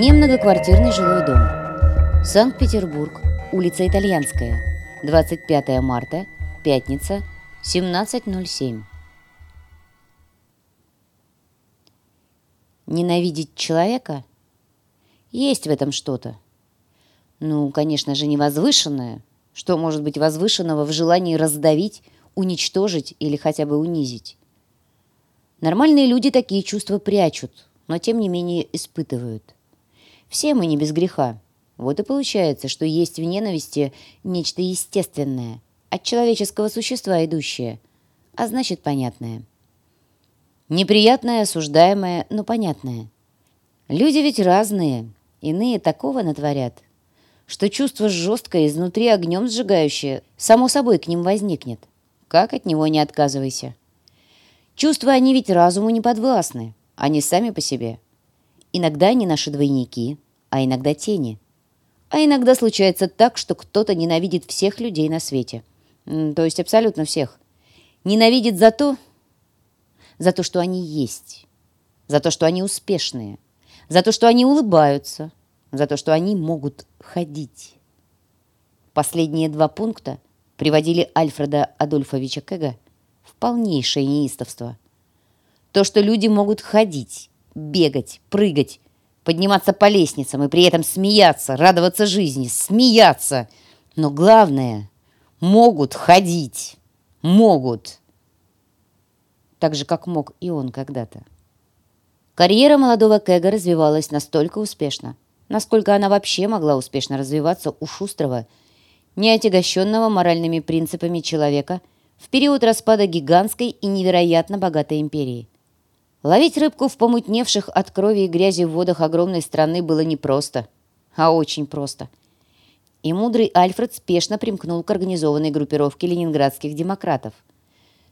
Немногоквартирный жилой дом. Санкт-Петербург, улица Итальянская, 25 марта, пятница, 17.07. Ненавидеть человека? Есть в этом что-то. Ну, конечно же, не возвышенное. Что может быть возвышенного в желании раздавить, уничтожить или хотя бы унизить? Нормальные люди такие чувства прячут, но тем не менее испытывают. Все мы не без греха. Вот и получается, что есть в ненависти нечто естественное, от человеческого существа идущее, а значит понятное. Неприятное, осуждаемое, но понятное. Люди ведь разные, иные такого натворят, что чувство жесткое, изнутри огнем сжигающее, само собой к ним возникнет. Как от него не отказывайся. Чувства они ведь разуму не подвластны, они сами по себе. Иногда они наши двойники, а иногда тени. А иногда случается так, что кто-то ненавидит всех людей на свете. То есть абсолютно всех. Ненавидит за то, за то, что они есть, за то, что они успешные, за то, что они улыбаются, за то, что они могут ходить. Последние два пункта приводили Альфреда Адольфовича Кэга полнейшее неистовство. То, что люди могут ходить, бегать, прыгать, подниматься по лестницам и при этом смеяться, радоваться жизни, смеяться. Но главное, могут ходить, могут. Так же, как мог и он когда-то. Карьера молодого Кэга развивалась настолько успешно, насколько она вообще могла успешно развиваться у шустрого, неотягощенного моральными принципами человека – в период распада гигантской и невероятно богатой империи. Ловить рыбку в помутневших от крови и грязи в водах огромной страны было не просто, а очень просто. И мудрый Альфред спешно примкнул к организованной группировке ленинградских демократов,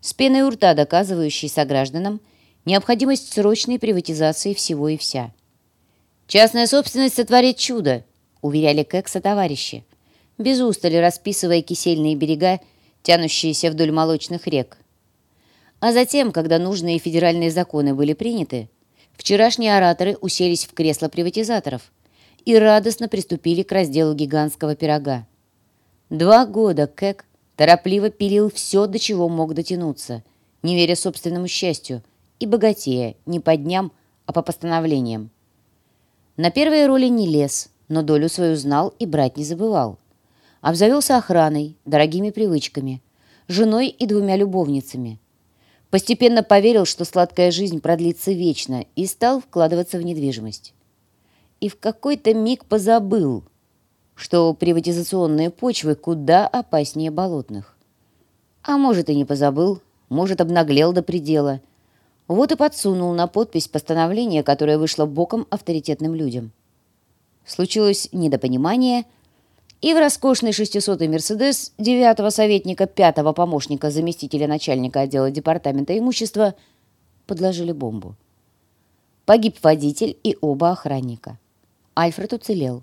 с пеной у рта доказывающей согражданам необходимость срочной приватизации всего и вся. «Частная собственность сотворит чудо», — уверяли Кекса товарищи, без устали расписывая кисельные берега тянущиеся вдоль молочных рек. А затем, когда нужные федеральные законы были приняты, вчерашние ораторы уселись в кресла приватизаторов и радостно приступили к разделу гигантского пирога. Два года Кэк торопливо пилил все, до чего мог дотянуться, не веря собственному счастью, и богатея не по дням, а по постановлениям. На первые роли не лез, но долю свою знал и брать не забывал. Обзавелся охраной, дорогими привычками, женой и двумя любовницами. Постепенно поверил, что сладкая жизнь продлится вечно, и стал вкладываться в недвижимость. И в какой-то миг позабыл, что приватизационные почвы куда опаснее болотных. А может, и не позабыл, может, обнаглел до предела. Вот и подсунул на подпись постановление, которое вышло боком авторитетным людям. Случилось недопонимание – и в роскошный 600-й «Мерседес» девятого советника, пятого помощника заместителя начальника отдела департамента имущества подложили бомбу. Погиб водитель и оба охранника. Альфред уцелел.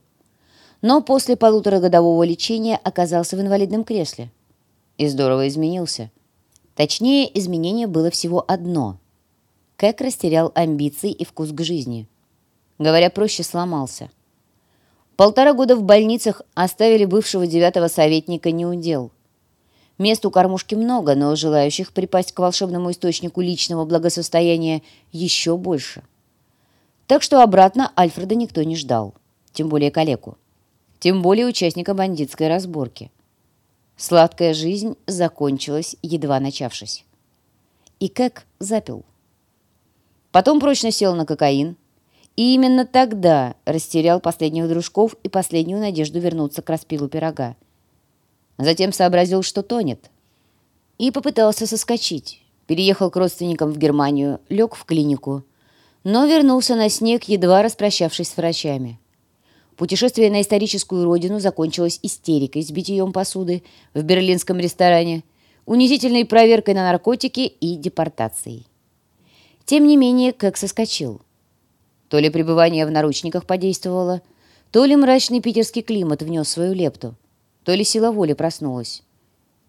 Но после полуторагодового лечения оказался в инвалидном кресле. И здорово изменился. Точнее, изменение было всего одно. Кэк растерял амбиции и вкус к жизни. Говоря проще, сломался. Полтора года в больницах оставили бывшего девятого советника неудел. Мест у кормушки много, но желающих припасть к волшебному источнику личного благосостояния еще больше. Так что обратно Альфреда никто не ждал, тем более калеку, тем более участника бандитской разборки. Сладкая жизнь закончилась, едва начавшись. И Кэк запил. Потом прочно сел на кокаин, и именно тогда растерял последних дружков и последнюю надежду вернуться к распилу пирога. Затем сообразил, что тонет. И попытался соскочить. Переехал к родственникам в Германию, лег в клинику. Но вернулся на снег, едва распрощавшись с врачами. Путешествие на историческую родину закончилось истерикой с битьем посуды в берлинском ресторане, унизительной проверкой на наркотики и депортацией. Тем не менее, как соскочил. То ли пребывание в наручниках подействовало, то ли мрачный питерский климат внес свою лепту, то ли сила воли проснулась.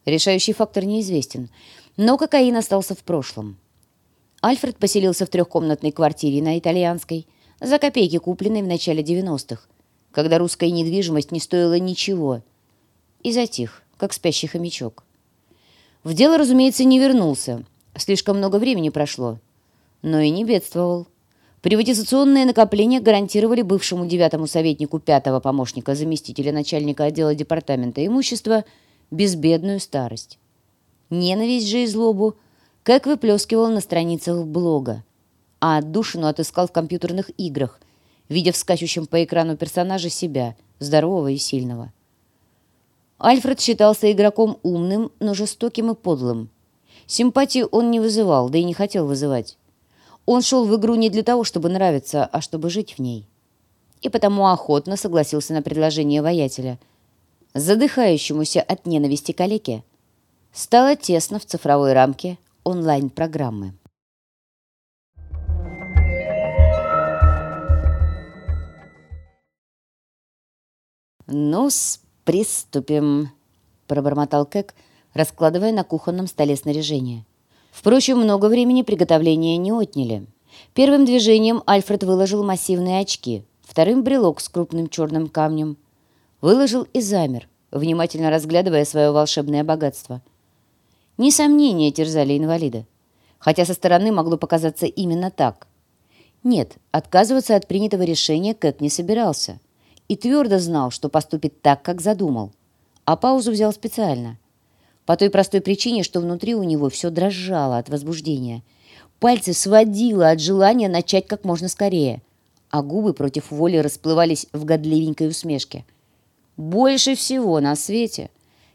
Решающий фактор неизвестен, но кокаин остался в прошлом. Альфред поселился в трехкомнатной квартире на Итальянской, за копейки купленный в начале 90-х, когда русская недвижимость не стоила ничего, и затих, как спящий хомячок. В дело, разумеется, не вернулся, слишком много времени прошло, но и не бедствовал. Приватизационные накопления гарантировали бывшему девятому советнику пятого помощника заместителя начальника отдела департамента имущества безбедную старость. Ненависть же и злобу как выплескивал на страницах блога, а отдушину отыскал в компьютерных играх, видя в скачущем по экрану персонажа себя, здорового и сильного. Альфред считался игроком умным, но жестоким и подлым. Симпатии он не вызывал, да и не хотел вызывать. Он шел в игру не для того, чтобы нравиться, а чтобы жить в ней. И потому охотно согласился на предложение воятеля. Задыхающемуся от ненависти калеке стало тесно в цифровой рамке онлайн-программы. «Ну-с, приступим», — пробормотал Кэк, раскладывая на кухонном столе снаряжение. Впрочем, много времени приготовления не отняли. Первым движением Альфред выложил массивные очки, вторым — брелок с крупным черным камнем. Выложил и замер, внимательно разглядывая свое волшебное богатство. Несомнения терзали инвалида, хотя со стороны могло показаться именно так. Нет, отказываться от принятого решения Кэк не собирался и твердо знал, что поступит так, как задумал, а паузу взял специально — по той простой причине, что внутри у него все дрожало от возбуждения. Пальцы сводило от желания начать как можно скорее, а губы против воли расплывались в годливенькой усмешке. Больше всего на свете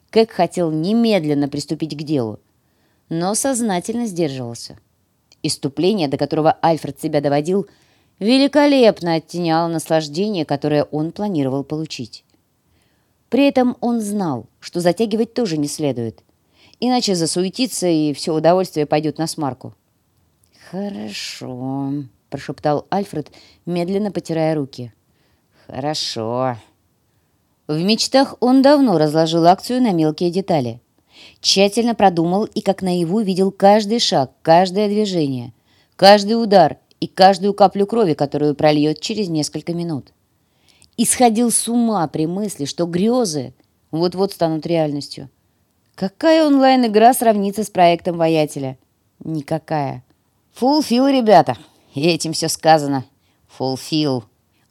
Кэк хотел немедленно приступить к делу, но сознательно сдерживался. Иступление, до которого Альфред себя доводил, великолепно оттеняло наслаждение, которое он планировал получить. При этом он знал, что затягивать тоже не следует, иначе засуетится, и все удовольствие пойдет на смарку. «Хорошо», — прошептал Альфред, медленно потирая руки. «Хорошо». В мечтах он давно разложил акцию на мелкие детали. Тщательно продумал и как наяву видел каждый шаг, каждое движение, каждый удар и каждую каплю крови, которую прольет через несколько минут и сходил с ума при мысли, что грезы вот-вот станут реальностью. Какая онлайн-игра сравнится с проектом «Воятеля»? Никакая. Фулфил, ребята. Этим все сказано. Фулфил.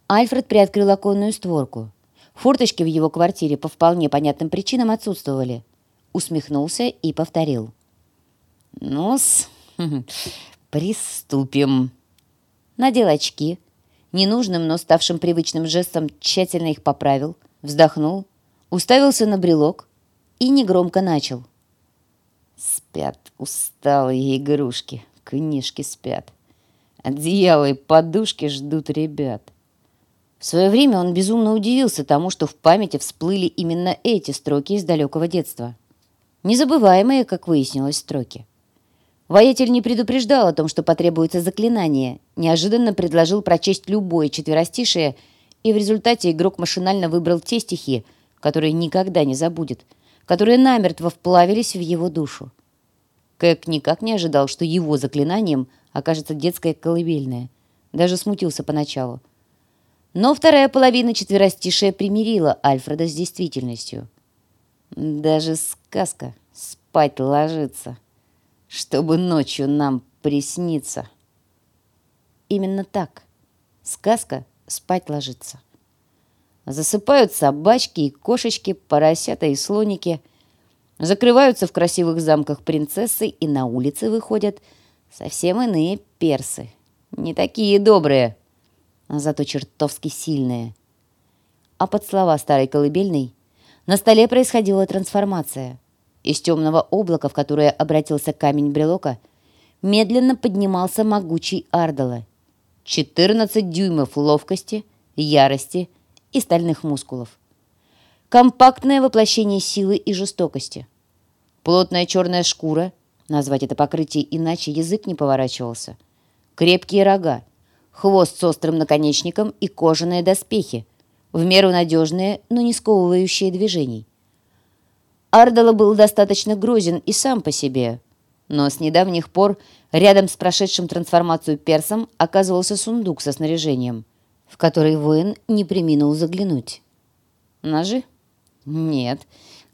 Альфред приоткрыл оконную створку. Форточки в его квартире по вполне понятным причинам отсутствовали. Усмехнулся и повторил. «Ну-с, приступим». Надел очки, ненужным, но ставшим привычным жестом тщательно их поправил, вздохнул, уставился на брелок и негромко начал. Спят усталые игрушки, книжки спят. Одеяло и подушки ждут ребят. В свое время он безумно удивился тому, что в памяти всплыли именно эти строки из далекого детства. Незабываемые, как выяснилось, строки. Воятель не предупреждал о том, что потребуется заклинание, неожиданно предложил прочесть любое четверостишее, и в результате игрок машинально выбрал те стихи, которые никогда не забудет, которые намертво вплавились в его душу. Кэк никак не ожидал, что его заклинанием окажется детское колыбельное. Даже смутился поначалу. Но вторая половина четверостишия примирила Альфреда с действительностью. Даже сказка спать ложится чтобы ночью нам присниться. Именно так. Сказка спать ложится. Засыпают собачки и кошечки, поросята и слоники. Закрываются в красивых замках принцессы и на улице выходят совсем иные персы. Не такие добрые, зато чертовски сильные. А под слова старой колыбельной на столе происходила трансформация — из темного облака, в которое обратился камень брелока, медленно поднимался могучий Ардала. 14 дюймов ловкости, ярости и стальных мускулов. Компактное воплощение силы и жестокости. Плотная черная шкура, назвать это покрытие иначе язык не поворачивался. Крепкие рога, хвост с острым наконечником и кожаные доспехи, в меру надежные, но не сковывающие движений. Ардала был достаточно грозен и сам по себе, но с недавних пор рядом с прошедшим трансформацию персом оказывался сундук со снаряжением, в который воин не приминул заглянуть. Ножи? Нет.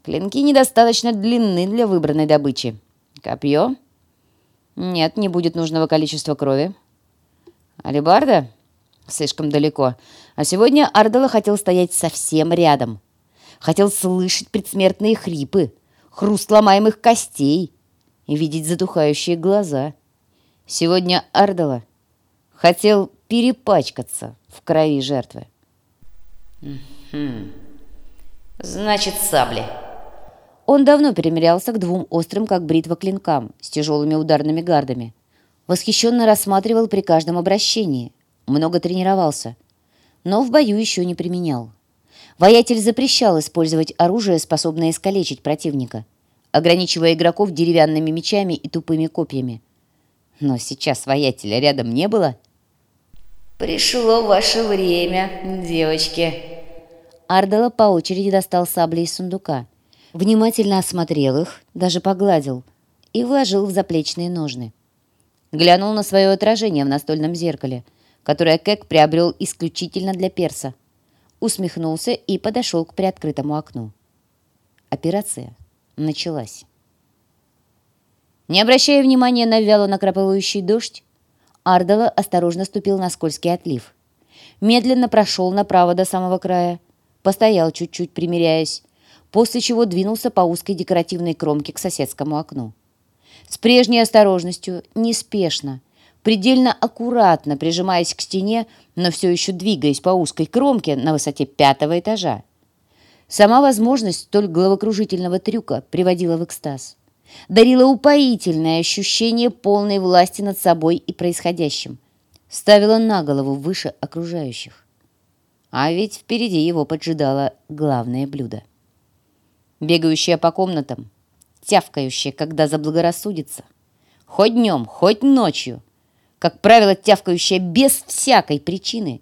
Клинки недостаточно длинны для выбранной добычи. Копье? Нет, не будет нужного количества крови. Алибарда? Слишком далеко. А сегодня Ардала хотел стоять совсем рядом. Хотел слышать предсмертные хрипы, хруст ломаемых костей и видеть затухающие глаза. Сегодня Ардала хотел перепачкаться в крови жертвы. Значит, сабли. Он давно перемерялся к двум острым, как бритва, клинкам с тяжелыми ударными гардами. Восхищенно рассматривал при каждом обращении. Много тренировался. Но в бою еще не применял. Воятель запрещал использовать оружие, способное искалечить противника, ограничивая игроков деревянными мечами и тупыми копьями. Но сейчас воятеля рядом не было. «Пришло ваше время, девочки!» Ардала по очереди достал сабли из сундука – внимательно осмотрел их, даже погладил и вложил в заплечные ножны. Глянул на свое отражение в настольном зеркале, которое Кэк приобрел исключительно для перса. Усмехнулся и подошел к приоткрытому окну. Операция началась. Не обращая внимания на вяло накрапывающий дождь, Ардала осторожно ступил на скользкий отлив. Медленно прошел направо до самого края, постоял чуть-чуть, примиряясь, после чего двинулся по узкой декоративной кромке к соседскому окну. С прежней осторожностью, неспешно, предельно аккуратно прижимаясь к стене, но все еще двигаясь по узкой кромке на высоте пятого этажа. Сама возможность столь головокружительного трюка приводила в экстаз. Дарила упоительное ощущение полной власти над собой и происходящим. Ставила на голову выше окружающих. А ведь впереди его поджидало главное блюдо бегающая по комнатам, тявкающая, когда заблагорассудится. Хоть днем, хоть ночью. Как правило, тявкающая без всякой причины.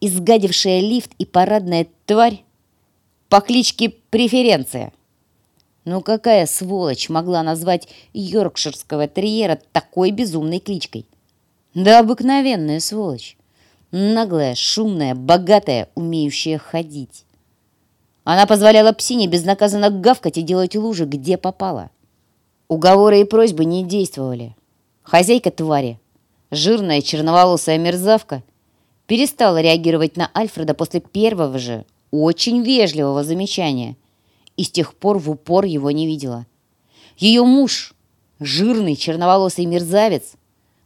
Изгадившая лифт и парадная тварь по кличке Преференция. Ну какая сволочь могла назвать йоркширского терьера такой безумной кличкой? Да обыкновенная сволочь. Наглая, шумная, богатая, умеющая ходить. Она позволяла псине безнаказанно гавкать и делать лужи, где попало. Уговоры и просьбы не действовали. Хозяйка твари, жирная черноволосая мерзавка, перестала реагировать на Альфреда после первого же, очень вежливого замечания и с тех пор в упор его не видела. Ее муж, жирный черноволосый мерзавец,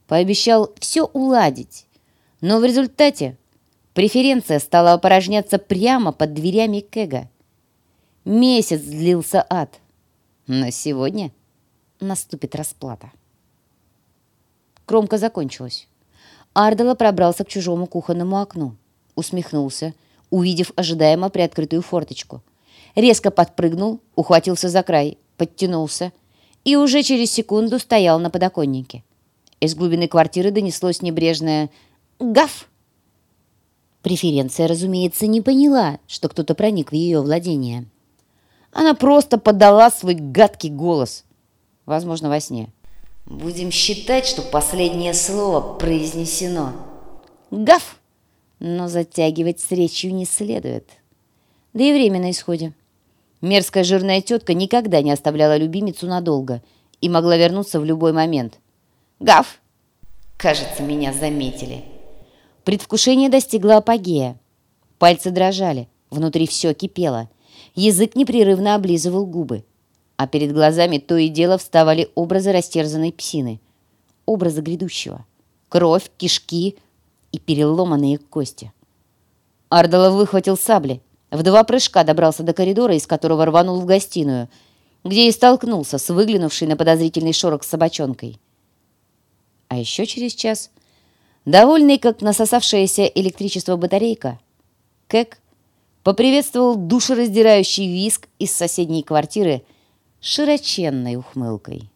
пообещал все уладить, но в результате Преференция стала опорожняться прямо под дверями Кэга. Месяц длился ад. Но сегодня наступит расплата. Кромка закончилась. Ардала пробрался к чужому кухонному окну. Усмехнулся, увидев ожидаемо приоткрытую форточку. Резко подпрыгнул, ухватился за край, подтянулся и уже через секунду стоял на подоконнике. Из глубины квартиры донеслось небрежное «Гав!» Преференция, разумеется, не поняла, что кто-то проник в ее владение. Она просто подала свой гадкий голос. Возможно, во сне. «Будем считать, что последнее слово произнесено». «Гав!» Но затягивать с речью не следует. Да и время на исходе. Мерзкая жирная тетка никогда не оставляла любимицу надолго и могла вернуться в любой момент. «Гав!» «Кажется, меня заметили». Предвкушение достигло апогея. Пальцы дрожали, внутри все кипело. Язык непрерывно облизывал губы. А перед глазами то и дело вставали образы растерзанной псины. Образы грядущего. Кровь, кишки и переломанные кости. Ардала выхватил сабли. В два прыжка добрался до коридора, из которого рванул в гостиную, где и столкнулся с выглянувшей на подозрительный шорох собачонкой. А еще через час Довольный, как насосавшаяся электричество батарейка, Кэк поприветствовал душераздирающий виск из соседней квартиры широченной ухмылкой.